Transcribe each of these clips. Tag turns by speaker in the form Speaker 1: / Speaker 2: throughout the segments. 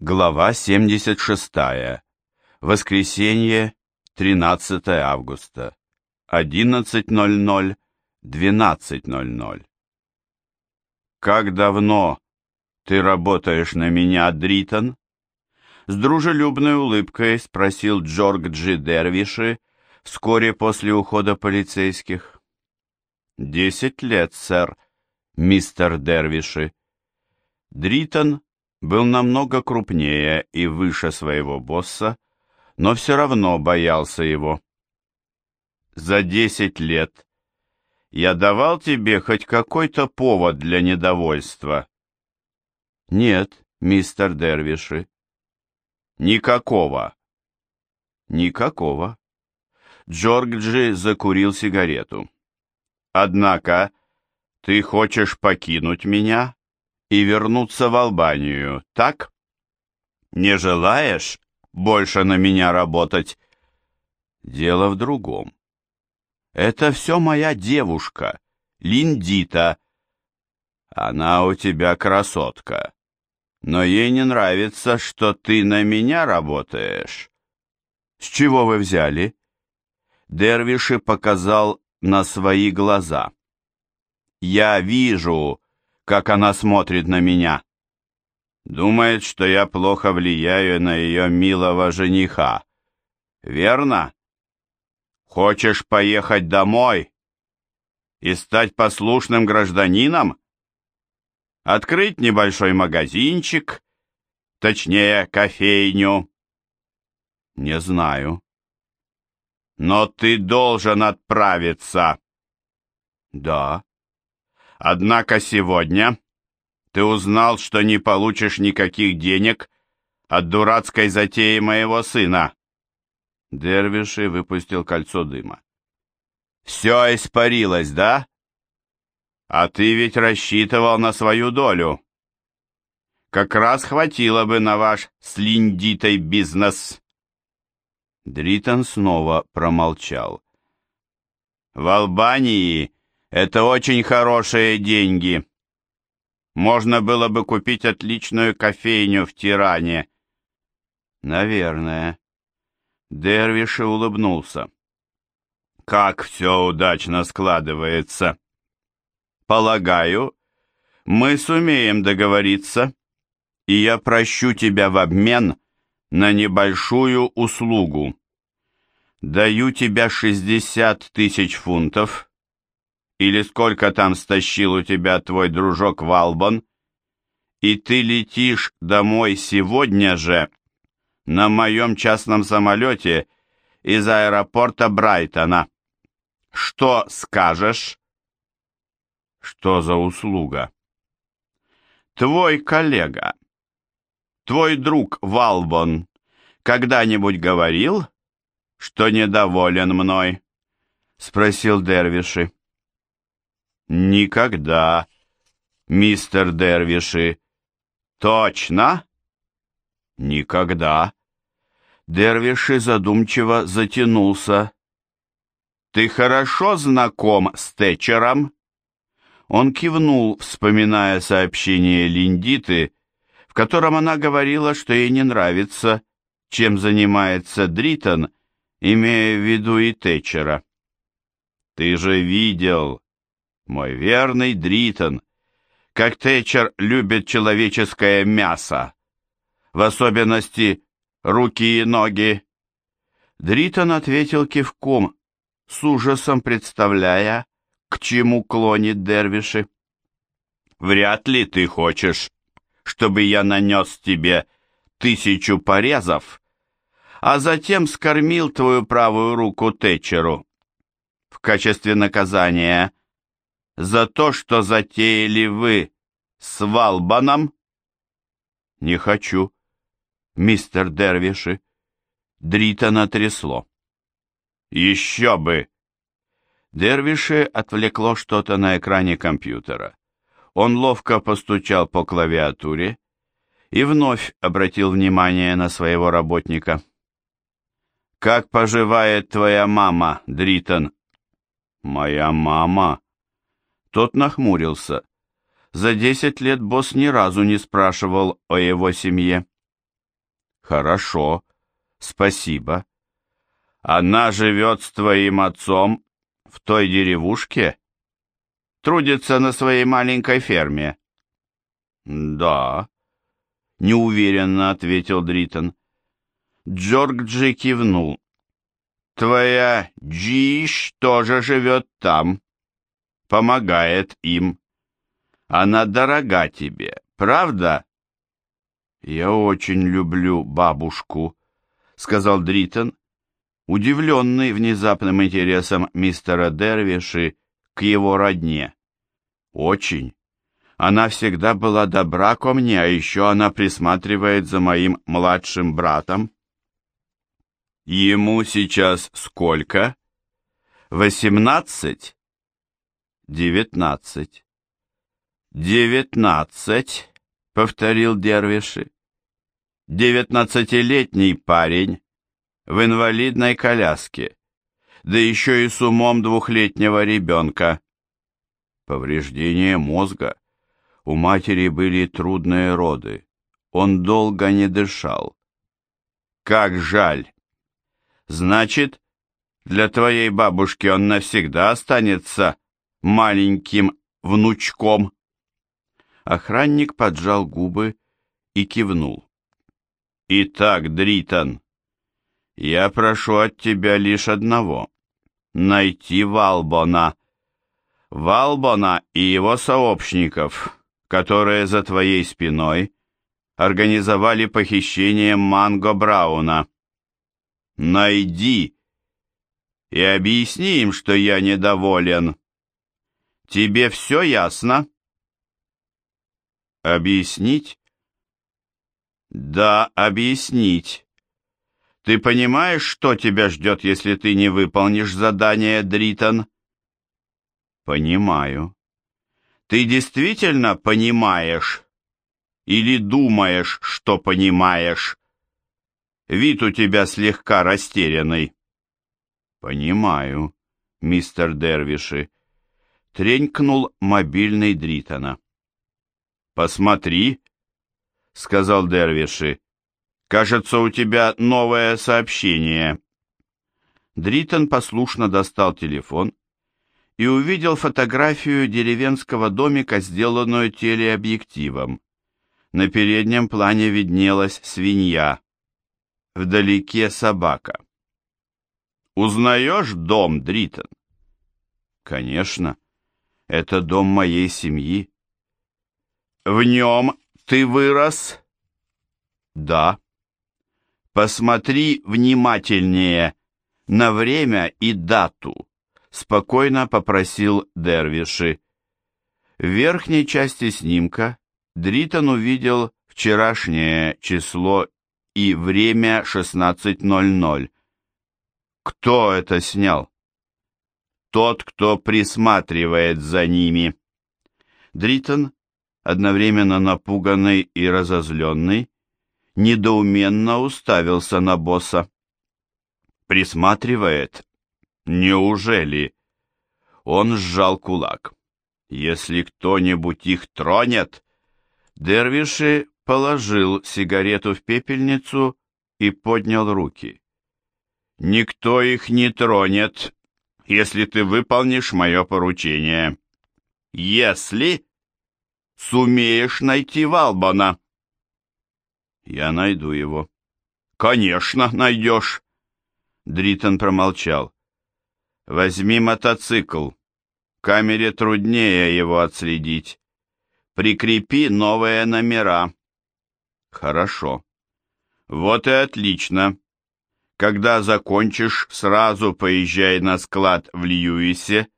Speaker 1: Глава 76. Воскресенье, 13 августа. 11.00, 12.00. «Как давно ты работаешь на меня, Дритон?» С дружелюбной улыбкой спросил Джорг Джи Дервиши вскоре после ухода полицейских. «Десять лет, сэр, мистер Дервиши». Дритон был намного крупнее и выше своего босса, но все равно боялся его. «За десять лет я давал тебе хоть какой-то повод для недовольства?» «Нет, мистер Дервиши». «Никакого». «Никакого». Джорджи закурил сигарету. «Однако ты хочешь покинуть меня?» И вернуться в Албанию, так? Не желаешь больше на меня работать? Дело в другом. Это все моя девушка, Линдита. Она у тебя красотка. Но ей не нравится, что ты на меня работаешь. С чего вы взяли? Дервиши показал на свои глаза. Я вижу, как она смотрит на меня. Думает, что я плохо влияю на ее милого жениха. Верно? Хочешь поехать домой и стать послушным гражданином? Открыть небольшой магазинчик, точнее, кофейню? Не знаю. Но ты должен отправиться. Да. Однако сегодня ты узнал, что не получишь никаких денег от дурацкой затеи моего сына. Дервиши выпустил кольцо дыма. Все испарилось, да? А ты ведь рассчитывал на свою долю. Как раз хватило бы на ваш с бизнес. Дритон снова промолчал. В Албании это очень хорошие деньги. Можно было бы купить отличную кофейню в Тиране. Наверное. Дервиш улыбнулся. Как все удачно складывается. Полагаю, мы сумеем договориться, и я прощу тебя в обмен на небольшую услугу. Даю тебе шестьдесят тысяч фунтов или сколько там стащил у тебя твой дружок Валбон, и ты летишь домой сегодня же на моем частном самолете из аэропорта Брайтона. Что скажешь? Что за услуга? Твой коллега, твой друг Валбон, когда-нибудь говорил, что недоволен мной? Спросил Дервиши. Никогда, мистер Дервиши. Точно? Никогда. Дервиши задумчиво затянулся. Ты хорошо знаком с Тэтчером? Он кивнул, вспоминая сообщение Линдиты, в котором она говорила, что ей не нравится, чем занимается Дритон, имея в виду и Тэтчера. Ты же видел, мой верный Дритон, как Тэтчер любит человеческое мясо, в особенности руки и ноги. Дритон ответил кивком, с ужасом представляя, к чему клонит Дервиши. «Вряд ли ты хочешь, чтобы я нанес тебе тысячу порезов, а затем скормил твою правую руку Тэтчеру. В качестве наказания за то, что затеяли вы с Валбаном? Не хочу, мистер Дервиши. Дритона трясло. Еще бы! Дервиши отвлекло что-то на экране компьютера. Он ловко постучал по клавиатуре и вновь обратил внимание на своего работника. «Как поживает твоя мама, Дритон?» «Моя мама?» Тот нахмурился. За десять лет босс ни разу не спрашивал о его семье. Хорошо, спасибо. Она живет с твоим отцом в той деревушке? Трудится на своей маленькой ферме? Да, неуверенно ответил Дритон. Джорджи кивнул. Твоя Джиш тоже живет там. Помогает им. Она дорога тебе, правда? Я очень люблю бабушку, сказал Дритон, удивленный внезапным интересом мистера Дервиши к его родне. Очень. Она всегда была добра ко мне, а еще она присматривает за моим младшим братом. Ему сейчас сколько? Восемнадцать? Девятнадцать. Девятнадцать, повторил Дервиши. Девятнадцатилетний парень в инвалидной коляске, да еще и с умом двухлетнего ребенка. Повреждение мозга. У матери были трудные роды. Он долго не дышал. Как жаль. Значит, для твоей бабушки он навсегда останется маленьким внучком. Охранник поджал губы и кивнул. Итак, Дритон, я прошу от тебя лишь одного — найти Валбона. Валбона и его сообщников, которые за твоей спиной организовали похищение Манго Брауна. Найди и объясни им, что я недоволен. Тебе все ясно? Объяснить? Да, объяснить. Ты понимаешь, что тебя ждет, если ты не выполнишь задание, Дритон? Понимаю. Ты действительно понимаешь? Или думаешь, что понимаешь? Вид у тебя слегка растерянный. Понимаю, мистер Дервиши. Тренькнул мобильный Дритона. Посмотри, сказал Дервиши. Кажется, у тебя новое сообщение. Дритон послушно достал телефон и увидел фотографию деревенского домика, сделанную телеобъективом. На переднем плане виднелась свинья вдалеке собака. «Узнаешь дом, Дритон?» «Конечно, это дом моей семьи». «В нем ты вырос?» «Да». «Посмотри внимательнее на время и дату», — спокойно попросил Дервиши. В верхней части снимка Дритон увидел вчерашнее число и время 16.00. Кто это снял? Тот, кто присматривает за ними. Дритон, одновременно напуганный и разозленный, недоуменно уставился на босса. Присматривает? Неужели? Он сжал кулак. Если кто-нибудь их тронет, дервиши положил сигарету в пепельницу и поднял руки. «Никто их не тронет, если ты выполнишь мое поручение. Если сумеешь найти Валбана». «Я найду его». «Конечно, найдешь». Дритон промолчал. «Возьми мотоцикл. Камере труднее его отследить. Прикрепи новые номера. Хорошо. Вот и отлично. Когда закончишь, сразу поезжай на склад в Льюисе.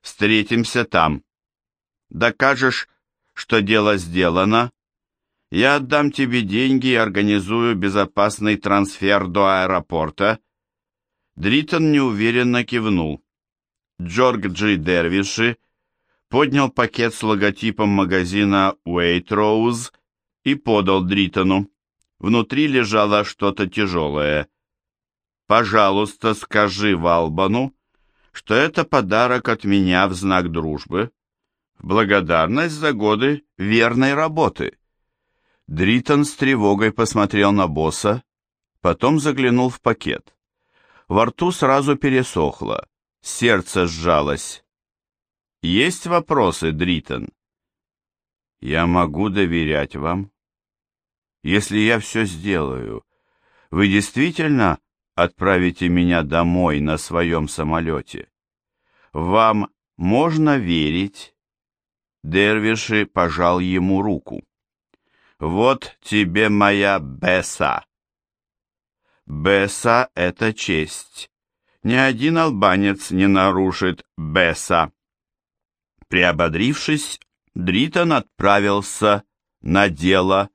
Speaker 1: Встретимся там. Докажешь, что дело сделано. Я отдам тебе деньги и организую безопасный трансфер до аэропорта. Дритон неуверенно кивнул. Джорджи Дервиши поднял пакет с логотипом магазина Waitrose и подал Дритону. Внутри лежало что-то тяжелое. «Пожалуйста, скажи Валбану, что это подарок от меня в знак дружбы, в благодарность за годы верной работы». Дритон с тревогой посмотрел на босса, потом заглянул в пакет. Во рту сразу пересохло, сердце сжалось. «Есть вопросы, Дритон?» «Я могу доверять вам?» «Если я все сделаю, вы действительно отправите меня домой на своем самолете? Вам можно верить?» Дервиши пожал ему руку. «Вот тебе моя Беса». Беса — это честь. Ни один албанец не нарушит Беса. Приободрившись, Дритон отправился на дело